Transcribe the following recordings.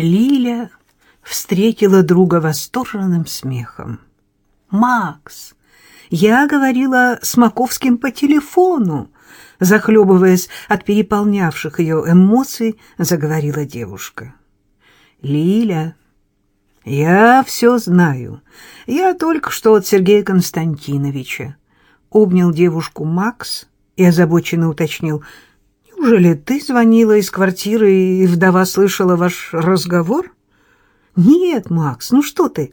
Лиля встретила друга восторженным смехом. «Макс, я говорила с Маковским по телефону!» Захлебываясь от переполнявших ее эмоций, заговорила девушка. «Лиля, я все знаю. Я только что от Сергея Константиновича». Обнял девушку Макс и озабоченно уточнил. «Неужели ты звонила из квартиры, и вдова слышала ваш разговор?» «Нет, Макс, ну что ты?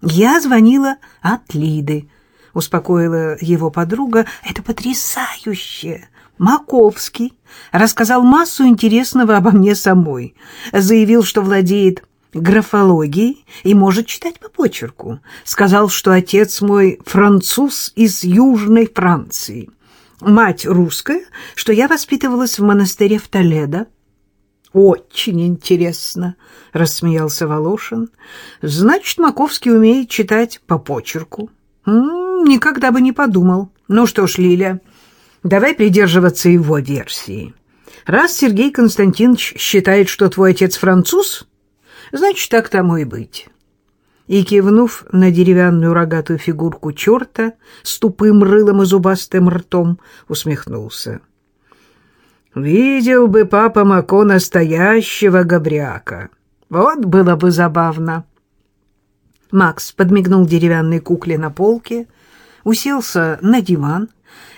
Я звонила от Лиды», — успокоила его подруга. «Это потрясающе! Маковский рассказал массу интересного обо мне самой. Заявил, что владеет графологией и может читать по почерку. Сказал, что отец мой француз из Южной Франции. Мать русская, что я воспитывалась в монастыре в Толедо. «Очень интересно», — рассмеялся Волошин. «Значит, Маковский умеет читать по почерку». М -м, «Никогда бы не подумал. Ну что ж, Лиля, давай придерживаться его версии. Раз Сергей Константинович считает, что твой отец француз, значит, так тому и быть». И, кивнув на деревянную рогатую фигурку черта с тупым рылом и зубастым ртом, усмехнулся. Видел бы папа Мако настоящего габряка. Вот было бы забавно. Макс подмигнул деревянной кукле на полке, уселся на диван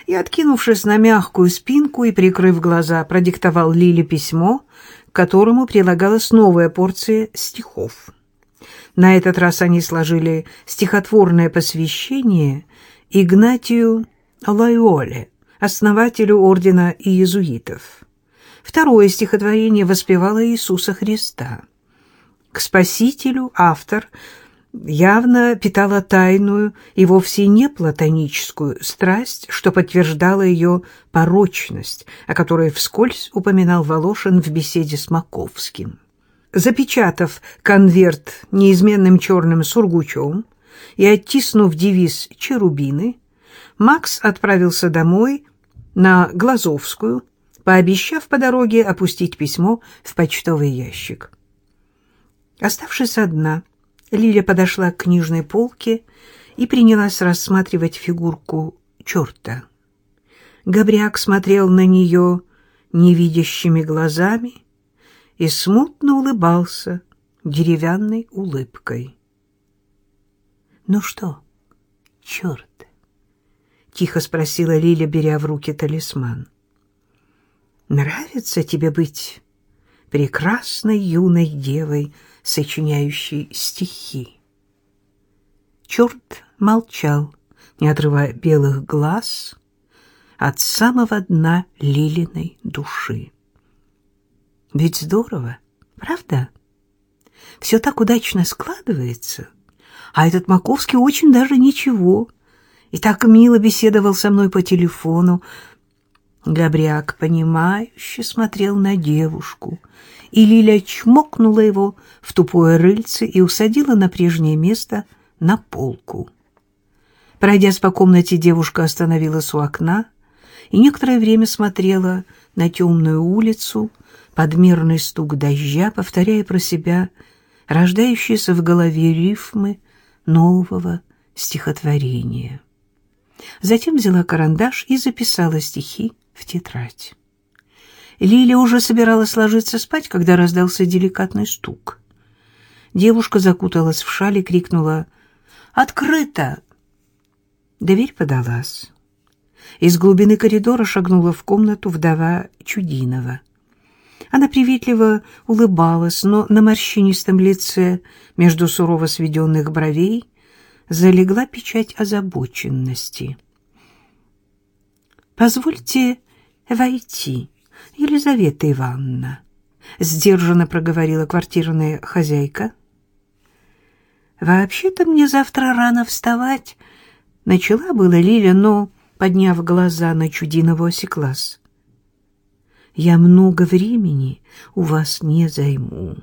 и, откинувшись на мягкую спинку и прикрыв глаза, продиктовал Лиле письмо, к которому прилагалась новая порция стихов. На этот раз они сложили стихотворное посвящение Игнатию Лайоле, основателю ордена иезуитов. Второе стихотворение воспевало Иисуса Христа. К Спасителю автор явно питала тайную и вовсе не платоническую страсть, что подтверждало ее порочность, о которой вскользь упоминал Волошин в беседе с Маковским. Запечатав конверт неизменным черным сургучом и оттиснув девиз «Черубины», Макс отправился домой на Глазовскую, пообещав по дороге опустить письмо в почтовый ящик. Оставшись одна, Лиля подошла к книжной полке и принялась рассматривать фигурку черта. Габряк смотрел на нее невидящими глазами и смутно улыбался деревянной улыбкой. «Ну что, черт?» тихо спросила Лиля, беря в руки талисман. Нравится тебе быть прекрасной юной девой, сочиняющей стихи? Черт молчал, не отрывая белых глаз от самого дна Лилиной души. Ведь здорово, правда? Все так удачно складывается, а этот Маковский очень даже ничего — и так мило беседовал со мной по телефону. Габряк, понимающе смотрел на девушку, и Лиля чмокнула его в тупое рыльце и усадила на прежнее место на полку. Пройдясь по комнате, девушка остановилась у окна и некоторое время смотрела на темную улицу, подмерный стук дождя, повторяя про себя рождающиеся в голове рифмы нового стихотворения. Затем взяла карандаш и записала стихи в тетрадь. Лиля уже собиралась ложиться спать, когда раздался деликатный стук. Девушка закуталась в шаль и крикнула «Открыто!». Дверь подалась. Из глубины коридора шагнула в комнату вдова Чудинова. Она приветливо улыбалась, но на морщинистом лице между сурово сведенных бровей залегла печать озабоченности. «Позвольте войти, Елизавета Ивановна», — сдержанно проговорила квартирная хозяйка. «Вообще-то мне завтра рано вставать», — начала была Лиля, но, подняв глаза на Чудинову, осеклась. «Я много времени у вас не займу»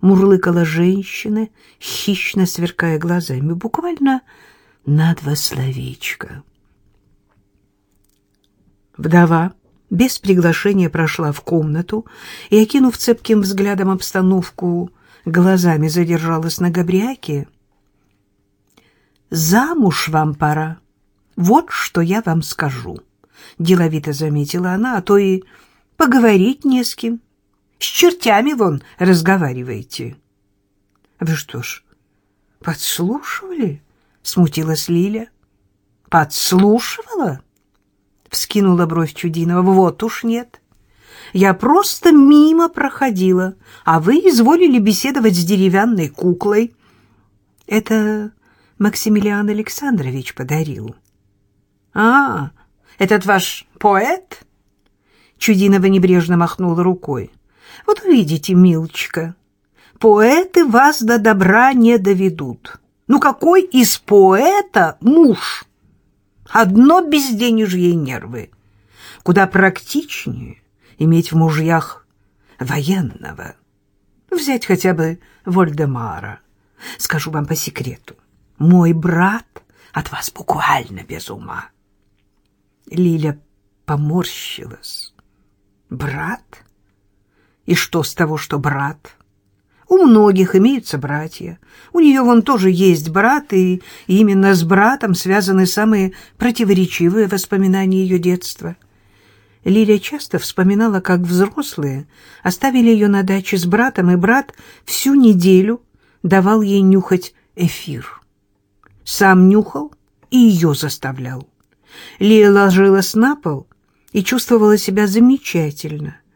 мурлыкала женщина, хищно сверкая глазами, буквально на два словечка. Вдова без приглашения прошла в комнату и, окинув цепким взглядом обстановку, глазами задержалась на Габриаке. «Замуж вам пора. Вот что я вам скажу», — деловито заметила она, «а то и поговорить не с кем. С чертями вон разговариваете». «Вы что ж, подслушивали?» — смутилась Лиля. «Подслушивала?» — вскинула бровь Чудинова. «Вот уж нет. Я просто мимо проходила, а вы изволили беседовать с деревянной куклой». «Это Максимилиан Александрович подарил». «А, этот ваш поэт?» Чудинова небрежно махнула рукой. «Вот увидите, милочка, поэты вас до добра не доведут. Ну какой из поэта муж?» Одно безденежье и нервы. Куда практичнее иметь в мужьях военного. Взять хотя бы Вольдемара. Скажу вам по секрету, мой брат от вас буквально без ума. Лиля поморщилась. Брат? И что с того, что брат? У многих имеются братья. У нее вон тоже есть брат, и именно с братом связаны самые противоречивые воспоминания ее детства. Лилия часто вспоминала, как взрослые оставили ее на даче с братом, и брат всю неделю давал ей нюхать эфир. Сам нюхал и ее заставлял. Лия ложилась на пол и чувствовала себя замечательно —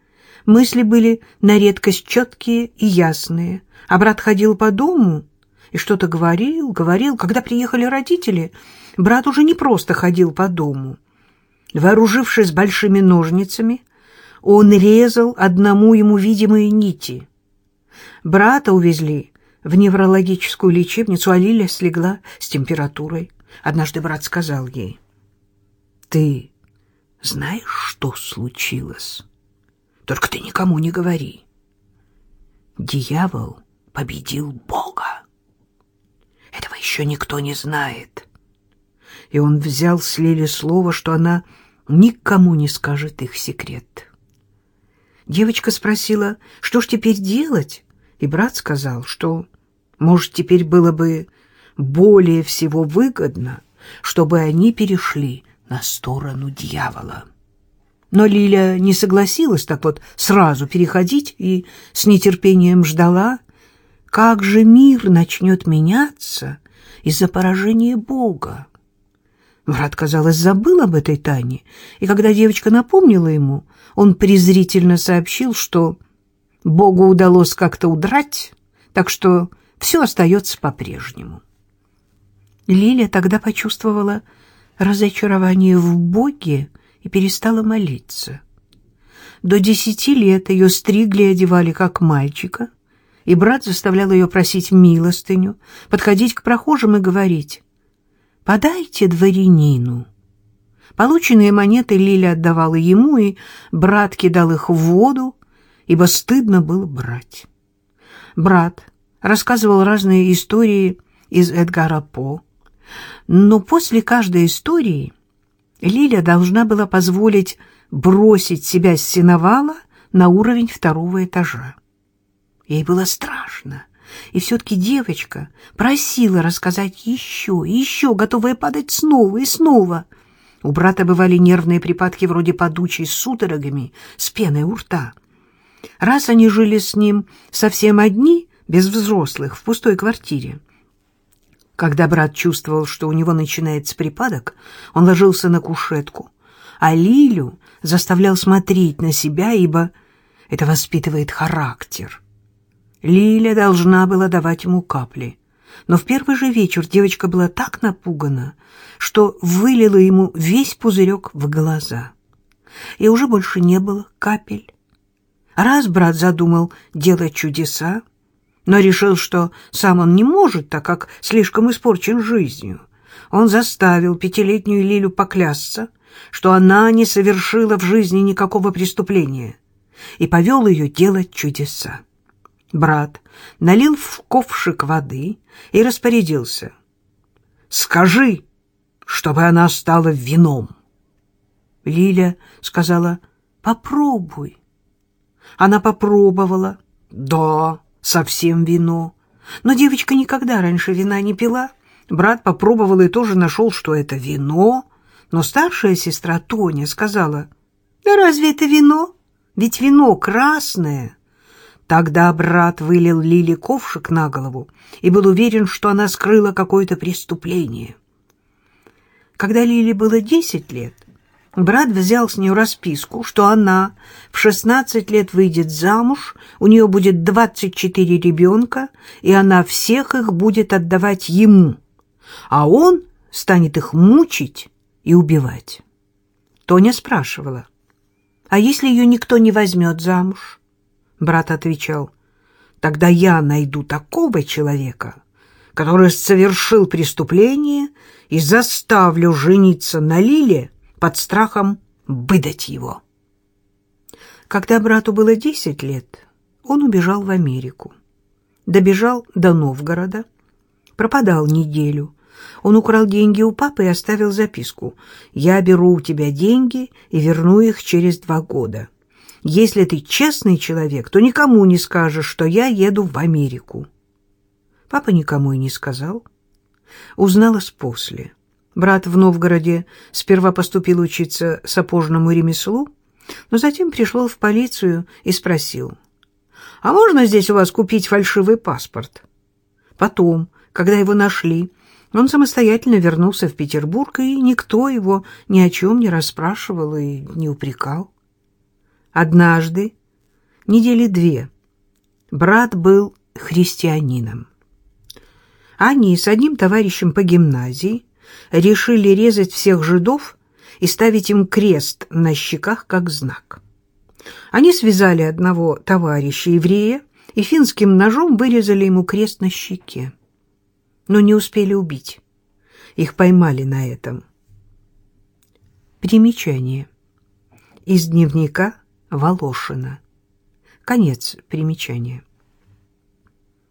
Мысли были на редкость четкие и ясные, а брат ходил по дому и что-то говорил, говорил. Когда приехали родители, брат уже не просто ходил по дому. Вооружившись большими ножницами, он резал одному ему видимые нити. Брата увезли в неврологическую лечебницу, а Лиля слегла с температурой. Однажды брат сказал ей, «Ты знаешь, что случилось?» Только ты никому не говори. Дьявол победил Бога. Этого еще никто не знает. И он взял с Лили слово, что она никому не скажет их секрет. Девочка спросила, что ж теперь делать, и брат сказал, что, может, теперь было бы более всего выгодно, чтобы они перешли на сторону дьявола. Но Лиля не согласилась так вот сразу переходить и с нетерпением ждала, как же мир начнет меняться из-за поражения Бога. Брат, казалось, забыл об этой Тане, и когда девочка напомнила ему, он презрительно сообщил, что Богу удалось как-то удрать, так что все остается по-прежнему. Лиля тогда почувствовала разочарование в Боге, и перестала молиться. До десяти лет ее стригли и одевали как мальчика, и брат заставлял ее просить милостыню, подходить к прохожим и говорить «Подайте дворянину». Полученные монеты Лиля отдавала ему, и брат кидал их в воду, ибо стыдно было брать. Брат рассказывал разные истории из Эдгара По, но после каждой истории Лиля должна была позволить бросить себя с сеновала на уровень второго этажа. Ей было страшно, и все-таки девочка просила рассказать еще и еще, готовая падать снова и снова. У брата бывали нервные припадки вроде подучей с судорогами, с пеной у рта. Раз они жили с ним совсем одни, без взрослых, в пустой квартире, когда брат чувствовал, что у него начинается припадок, он ложился на кушетку, а Лилю заставлял смотреть на себя, ибо это воспитывает характер. Лиля должна была давать ему капли. Но в первый же вечер девочка была так напугана, что вылила ему весь пузырек в глаза. И уже больше не было капель. Раз брат задумал делать чудеса, но решил, что сам он не может, так как слишком испорчен жизнью. Он заставил пятилетнюю Лилю поклясться, что она не совершила в жизни никакого преступления, и повел ее делать чудеса. Брат налил в ковшик воды и распорядился. «Скажи, чтобы она стала вином». Лиля сказала «попробуй». Она попробовала. «Да, совсем вино. Но девочка никогда раньше вина не пила. Брат попробовал и тоже нашел, что это вино. Но старшая сестра Тоня сказала, «Да разве это вино? Ведь вино красное». Тогда брат вылил Лиле ковшик на голову и был уверен, что она скрыла какое-то преступление. Когда Лиле было десять лет, брат взял с нее расписку, что она в шестнадцать лет выйдет замуж, у нее будет двадцать четыре ребенка, и она всех их будет отдавать ему, а он станет их мучить и убивать. Тоня спрашивала, а если ее никто не возьмет замуж? Брат отвечал, тогда я найду такого человека, который совершил преступление и заставлю жениться на Лиле под страхом выдать его. Когда брату было десять лет, он убежал в Америку. Добежал до Новгорода, пропадал неделю. Он украл деньги у папы и оставил записку. «Я беру у тебя деньги и верну их через два года. Если ты честный человек, то никому не скажешь, что я еду в Америку». Папа никому и не сказал. Узналась после. Брат в Новгороде сперва поступил учиться сапожному ремеслу, но затем пришел в полицию и спросил, «А можно здесь у вас купить фальшивый паспорт?» Потом, когда его нашли, он самостоятельно вернулся в Петербург, и никто его ни о чем не расспрашивал и не упрекал. Однажды, недели две, брат был христианином. Они с одним товарищем по гимназии решили резать всех жидов и ставить им крест на щеках как знак. Они связали одного товарища еврея и финским ножом вырезали ему крест на щеке. Но не успели убить. Их поймали на этом. Примечание. Из дневника Волошина. Конец примечания.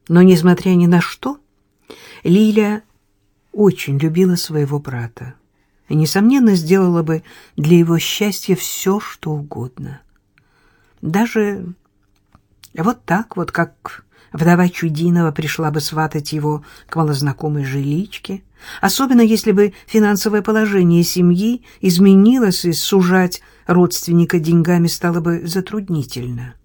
Но, несмотря ни на что, Лиля очень любила своего брата и, несомненно, сделала бы для его счастья все, что угодно. Даже вот так вот, как вдова Чудинова пришла бы сватать его к малознакомой жиличке, особенно если бы финансовое положение семьи изменилось и сужать родственника деньгами стало бы затруднительно.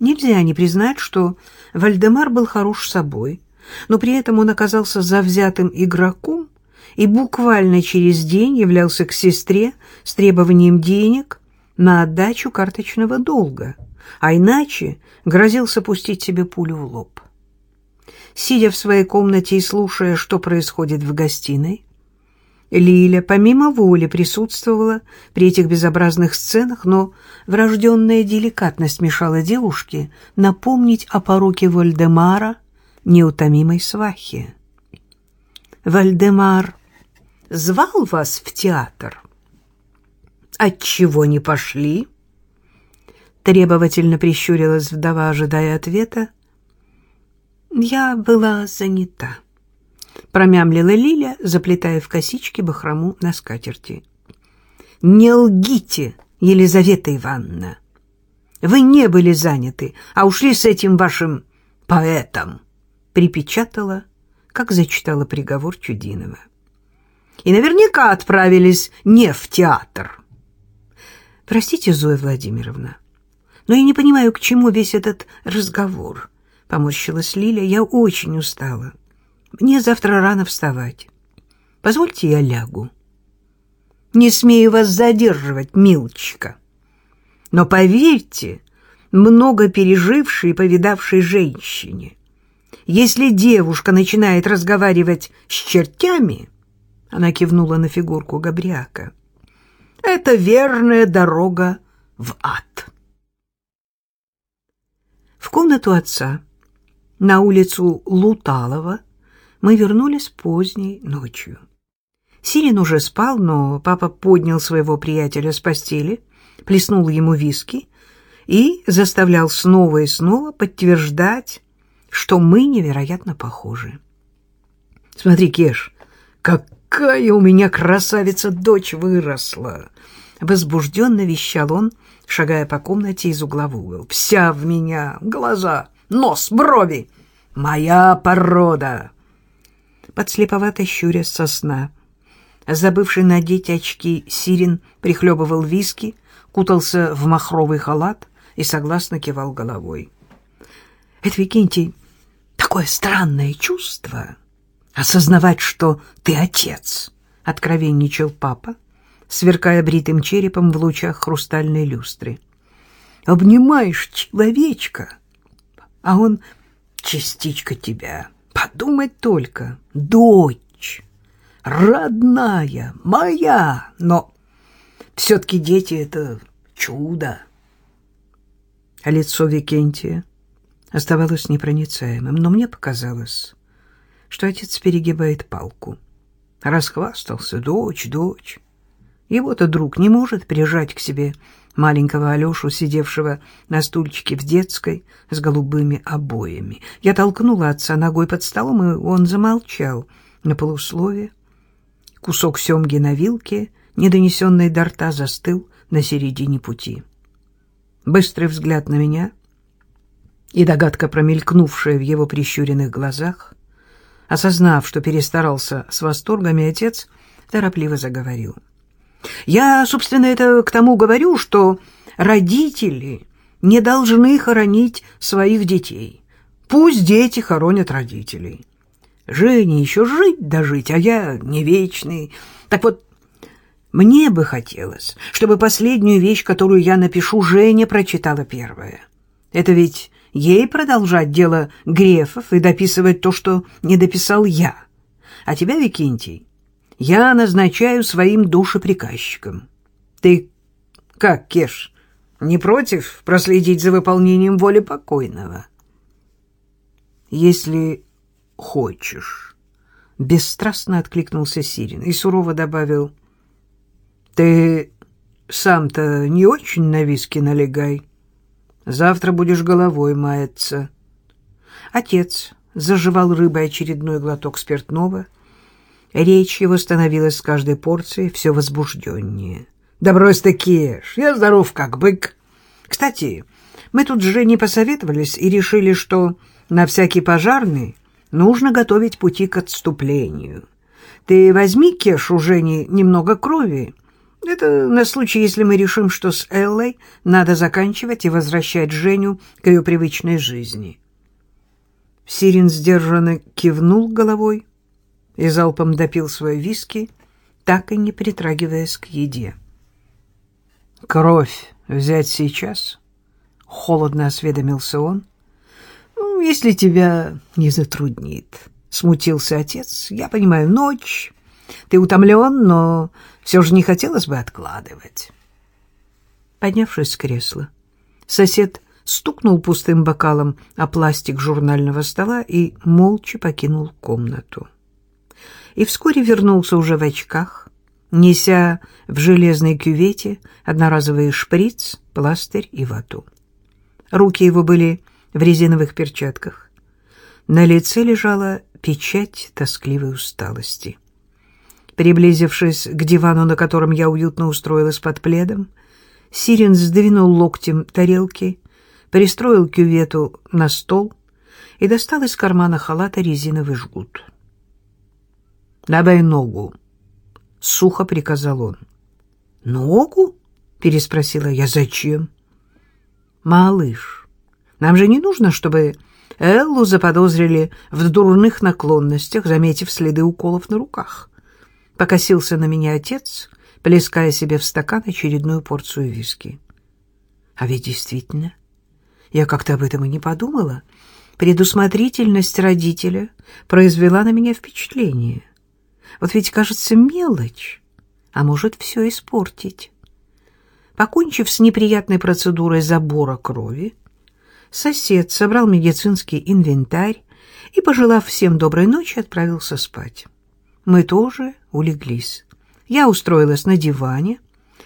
Нельзя не признать, что Вальдемар был хорош собой, но при этом он оказался завзятым игроком и буквально через день являлся к сестре с требованием денег на отдачу карточного долга, а иначе грозился пустить себе пулю в лоб. Сидя в своей комнате и слушая, что происходит в гостиной, Лиля помимо воли присутствовала при этих безобразных сценах, но врожденная деликатность мешала девушке напомнить о пороке Вольдемара – неутомимой свахи. Вальдемар звал вас в театр? Отчего не пошли? Требовательно прищурилась вдова, ожидая ответа. Я была занята. Промямлила Лиля, заплетая в косички бахрому на скатерти. Не лгите, Елизавета Ивановна. Вы не были заняты, а ушли с этим вашим поэтом припечатала, как зачитала приговор Чудинова. И наверняка отправились не в театр. Простите, Зоя Владимировна, но я не понимаю, к чему весь этот разговор. Поморщилась Лиля, я очень устала. Мне завтра рано вставать. Позвольте я лягу. Не смею вас задерживать, милочка. Но поверьте, много пережившей и повидавшей женщине, если девушка начинает разговаривать с чертями, она кивнула на фигурку Габриака, это верная дорога в ад. В комнату отца на улицу Луталова мы вернулись поздней ночью. Сирин уже спал, но папа поднял своего приятеля с постели, плеснул ему виски и заставлял снова и снова подтверждать что мы невероятно похожи. Смотри, Кеш, какая у меня красавица-дочь выросла! Возбужденно вещал он, шагая по комнате из угла в угол. Вся в меня, глаза нос, брови. Моя порода. Подслеповато щуря сосна. Забывший надеть очки, Сирин прихлебывал виски, кутался в махровый халат и согласно кивал головой. — Это, Викентий, такое странное чувство — осознавать, что ты отец, — откровенничал папа, сверкая бритым черепом в лучах хрустальной люстры. — Обнимаешь человечка, а он частичка тебя. Подумать только, дочь, родная, моя, но все-таки дети — это чудо. А лицо Викентия оставалось непроницаемым, но мне показалось, что отец перегибает палку. Расхвастался, дочь, дочь. Его-то друг не может прижать к себе маленького Алешу, сидевшего на стульчике в детской с голубыми обоями. Я толкнула отца ногой под столом, и он замолчал на полуслове. Кусок семги на вилке, недонесенный до рта, застыл на середине пути. Быстрый взгляд на меня и догадка, промелькнувшая в его прищуренных глазах. Осознав, что перестарался с восторгами, отец торопливо заговорил. «Я, собственно, это к тому говорю, что родители не должны хоронить своих детей. Пусть дети хоронят родителей. Жене еще жить дожить, а я не вечный. Так вот, мне бы хотелось, чтобы последнюю вещь, которую я напишу, Женя прочитала первая. Это ведь ей продолжать дело Грефов и дописывать то, что не дописал я. А тебя, Викентий, я назначаю своим душеприказчиком. Ты как, Кеш, не против проследить за выполнением воли покойного? Если хочешь, бесстрастно откликнулся Сирин и сурово добавил, ты сам-то не очень на виски налегай. Завтра будешь головой маяться. Отец заживал рыбой очередной глоток спиртного. Речь его становилась с каждой порцией все возбужденнее. «Да брось ты, Кеш, я здоров как бык. Кстати, мы тут с Женей посоветовались и решили, что на всякий пожарный нужно готовить пути к отступлению. Ты возьми, Кеш, у Жени немного крови, это на случай, если мы решим, что с Эллой надо заканчивать и возвращать Женю к ее привычной жизни. Сирин сдержанно кивнул головой и залпом допил свои виски, так и не притрагиваясь к еде. «Кровь взять сейчас?» — холодно осведомился он. «Ну, если тебя не затруднит», — смутился отец. «Я понимаю, ночь, ты утомлен, но все же не хотелось бы откладывать. Поднявшись с кресла, сосед стукнул пустым бокалом о пластик журнального стола и молча покинул комнату. И вскоре вернулся уже в очках, неся в железной кювете одноразовый шприц, пластырь и вату. Руки его были в резиновых перчатках. На лице лежала печать тоскливой усталости. Приблизившись к дивану, на котором я уютно устроилась под пледом, Сирин сдвинул локтем тарелки, пристроил кювету на стол и достал из кармана халата резиновый жгут. «Давай ногу», — сухо приказал он. «Ногу?» — переспросила я. «Зачем?» «Малыш, нам же не нужно, чтобы Эллу заподозрили в дурных наклонностях, заметив следы уколов на руках». Покосился на меня отец, плеская себе в стакан очередную порцию виски. А ведь действительно, я как-то об этом и не подумала. Предусмотрительность родителя произвела на меня впечатление. Вот ведь, кажется, мелочь, а может все испортить. Покончив с неприятной процедурой забора крови, сосед собрал медицинский инвентарь и, пожелав всем доброй ночи, отправился спать. Мы тоже улеглись. Я устроилась на диване,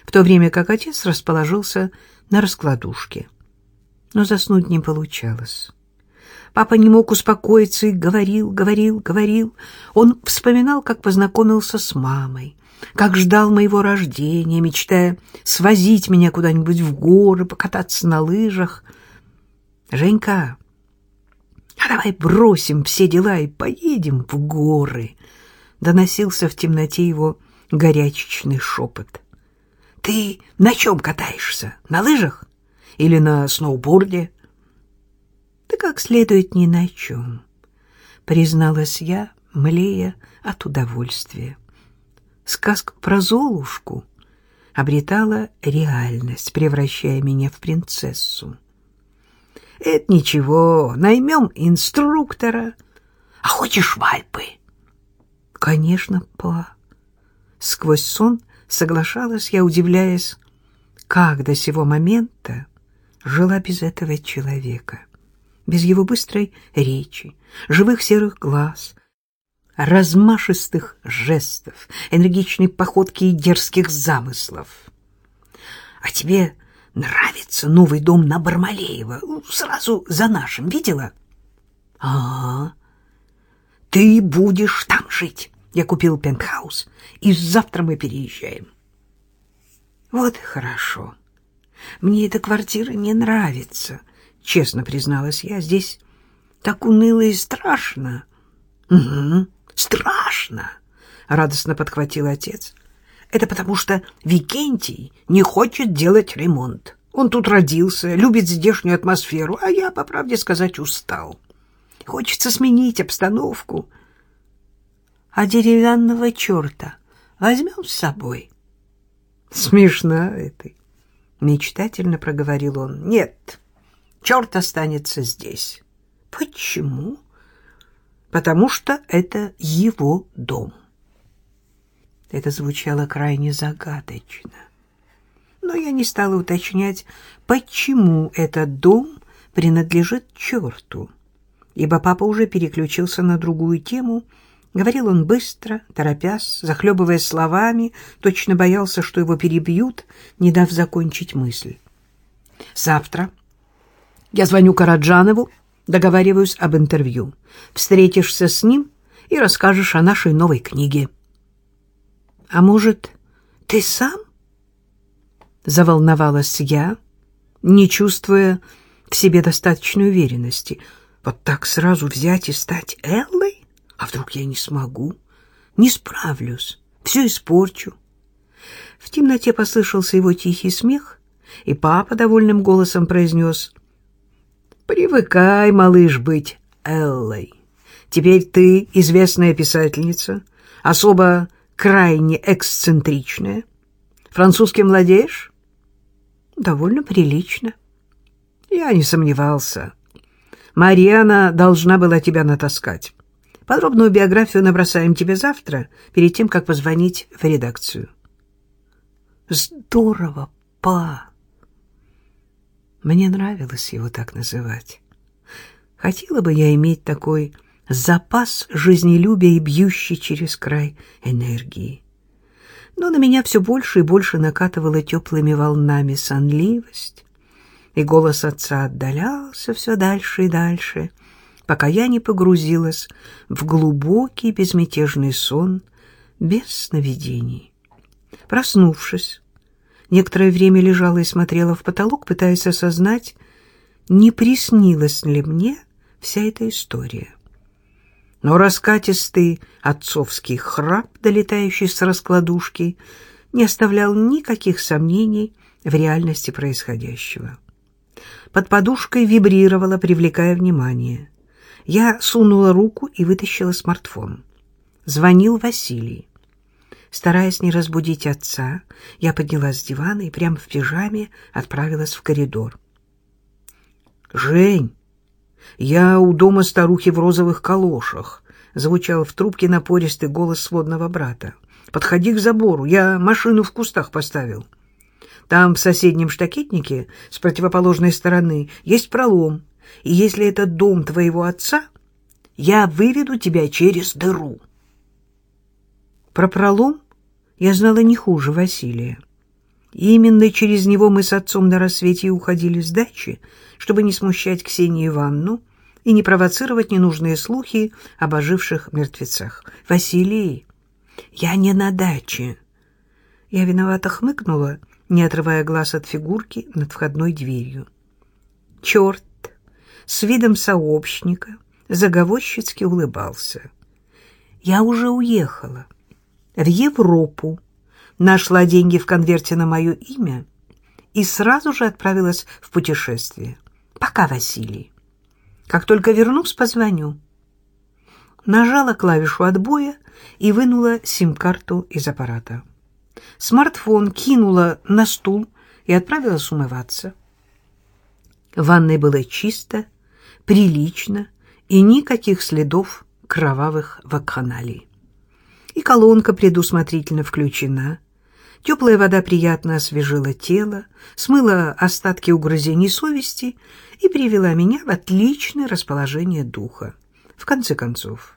в то время как отец расположился на раскладушке. Но заснуть не получалось. Папа не мог успокоиться и говорил, говорил, говорил. Он вспоминал, как познакомился с мамой, как ждал моего рождения, мечтая свозить меня куда-нибудь в горы, покататься на лыжах. «Женька, А давай бросим все дела и поедем в горы. Доносился в темноте его горячечный шепот. Ты на чем катаешься? На лыжах? Или на сноуборде? Да как следует ни на чем, призналась я, млея от удовольствия. Сказка про Золушку обретала реальность, превращая меня в принцессу. Это ничего, наймем инструктора. А хочешь в Альпы? Конечно, па. Сквозь сон соглашалась я, удивляясь, как до сего момента жила без этого человека, без его быстрой речи, живых серых глаз, размашистых жестов, энергичной походки и дерзких замыслов. А тебе нравится новый дом на Бармалеева, сразу за нашим, видела? А, -а, -а. ты будешь там жить. Я купил пентхаус, и завтра мы переезжаем. Вот хорошо. Мне эта квартира не нравится, честно призналась я. Здесь так уныло и страшно. Угу, страшно, радостно подхватил отец. Это потому что Викентий не хочет делать ремонт. Он тут родился, любит здешнюю атмосферу, а я, по правде сказать, устал. Хочется сменить обстановку. А деревянного черта возьмем с собой? Смешно это. Мечтательно проговорил он. Нет, черт останется здесь. Почему? Потому что это его дом. Это звучало крайне загадочно. Но я не стала уточнять, почему этот дом принадлежит черту, ибо папа уже переключился на другую тему. Говорил он быстро, торопясь, захлебывая словами, точно боялся, что его перебьют, не дав закончить мысль. «Завтра я звоню Караджанову, договариваюсь об интервью. Встретишься с ним и расскажешь о нашей новой книге». А может, ты сам? Заволновалась я, не чувствуя в себе достаточной уверенности. Вот так сразу взять и стать Эллой? А вдруг я не смогу? Не справлюсь, все испорчу. В темноте послышался его тихий смех, и папа довольным голосом произнес «Привыкай, малыш, быть Эллой. Теперь ты известная писательница, особо крайне эксцентричная. Французским владеешь? Довольно прилично. Я не сомневался. Марьяна должна была тебя натаскать. Подробную биографию набросаем тебе завтра, перед тем, как позвонить в редакцию. Здорово, па. Мне нравилось его так называть. Хотела бы я иметь такой запас жизнелюбия и бьющий через край энергии. Но на меня все больше и больше накатывала теплыми волнами сонливость, и голос отца отдалялся все дальше и дальше, пока я не погрузилась в глубокий безмятежный сон без сновидений. Проснувшись, некоторое время лежала и смотрела в потолок, пытаясь осознать, не приснилась ли мне вся эта история но раскатистый отцовский храп, долетающий с раскладушки, не оставлял никаких сомнений в реальности происходящего. Под подушкой вибрировало, привлекая внимание. Я сунула руку и вытащила смартфон. Звонил Василий. Стараясь не разбудить отца, я поднялась с дивана и прямо в пижаме отправилась в коридор. «Жень!» «Я у дома старухи в розовых калошах», — звучал в трубке напористый голос сводного брата. «Подходи к забору, я машину в кустах поставил. Там в соседнем штакетнике с противоположной стороны есть пролом, и если это дом твоего отца, я выведу тебя через дыру». Про пролом я знала не хуже Василия. И именно через него мы с отцом на рассвете уходили с дачи, чтобы не смущать Ксению Ивановну и не провоцировать ненужные слухи об оживших мертвецах. «Василий, я не на даче». Я виновато хмыкнула, не отрывая глаз от фигурки над входной дверью. Черт с видом сообщника заговорщицки улыбался. Я уже уехала в Европу, нашла деньги в конверте на мое имя и сразу же отправилась в путешествие. Пока, Василий. Как только вернусь, позвоню. Нажала клавишу отбоя и вынула сим-карту из аппарата. Смартфон кинула на стул и отправилась умываться. В ванной было чисто, прилично и никаких следов кровавых вакханалий. И колонка предусмотрительно включена. Теплая вода приятно освежила тело, смыла остатки угрызений совести и привела меня в отличное расположение духа. В конце концов,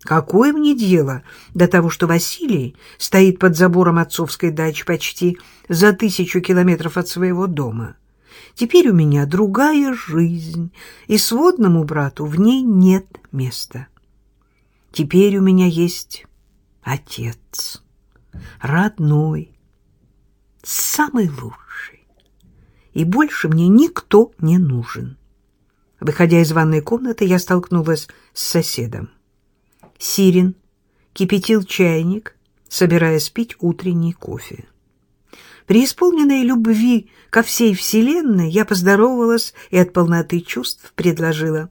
какое мне дело до того, что Василий стоит под забором отцовской дачи почти за тысячу километров от своего дома? Теперь у меня другая жизнь, и сводному брату в ней нет места. Теперь у меня есть отец, родной, самый лучший, и больше мне никто не нужен. Выходя из ванной комнаты, я столкнулась с соседом. Сирин кипятил чайник, собираясь пить утренний кофе. При исполненной любви ко всей вселенной я поздоровалась и от полноты чувств предложила.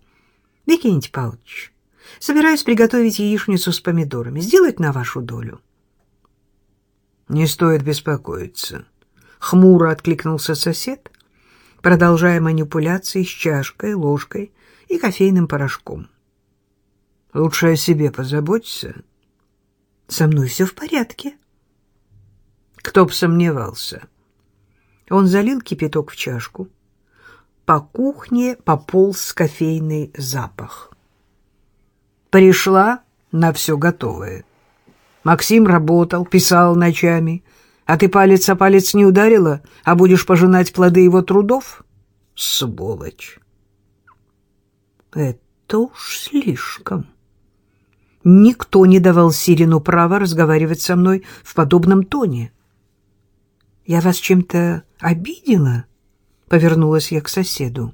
«Викентий Павлович, собираюсь приготовить яичницу с помидорами. Сделать на вашу долю?» «Не стоит беспокоиться», — хмуро откликнулся сосед, продолжая манипуляции с чашкой, ложкой и кофейным порошком. «Лучше о себе позаботься». «Со мной все в порядке», кто б сомневался. Он залил кипяток в чашку. По кухне пополз кофейный запах. Пришла на все готовое. Максим работал, писал ночами. А ты палец о палец не ударила, а будешь пожинать плоды его трудов? Сволочь! Это уж слишком. Никто не давал Сирину права разговаривать со мной в подобном тоне. «Я вас чем-то обидела?» — повернулась я к соседу.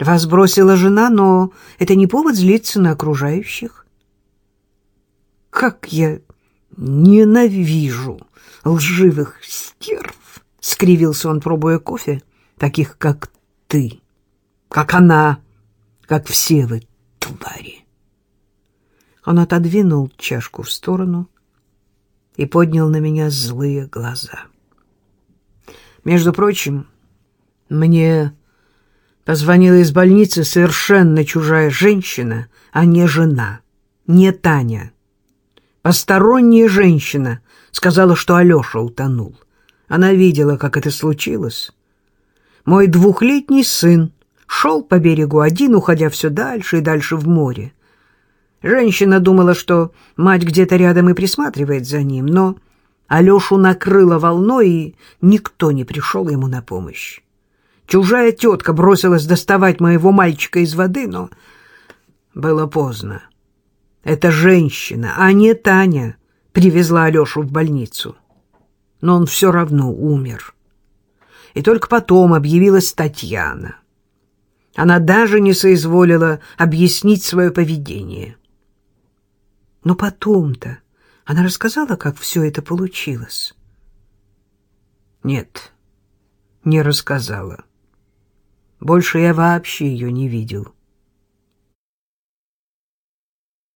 «Вас бросила жена, но это не повод злиться на окружающих». «Как я ненавижу лживых стерв!» — скривился он, пробуя кофе. «Таких, как ты, как она, как все вы, твари!» Он отодвинул чашку в сторону и поднял на меня злые глаза. Между прочим, мне позвонила из больницы совершенно чужая женщина, а не жена, не Таня. Посторонняя женщина сказала, что Алеша утонул. Она видела, как это случилось. Мой двухлетний сын шел по берегу один, уходя все дальше и дальше в море. Женщина думала, что мать где-то рядом и присматривает за ним, но Алешу накрыло волной, и никто не пришел ему на помощь. Чужая тетка бросилась доставать моего мальчика из воды, но было поздно. Эта женщина, а не Таня, привезла Алешу в больницу. Но он все равно умер. И только потом объявилась Татьяна. Она даже не соизволила объяснить свое поведение. Но потом-то... Она рассказала, как все это получилось? Нет, не рассказала. Больше я вообще ее не видел.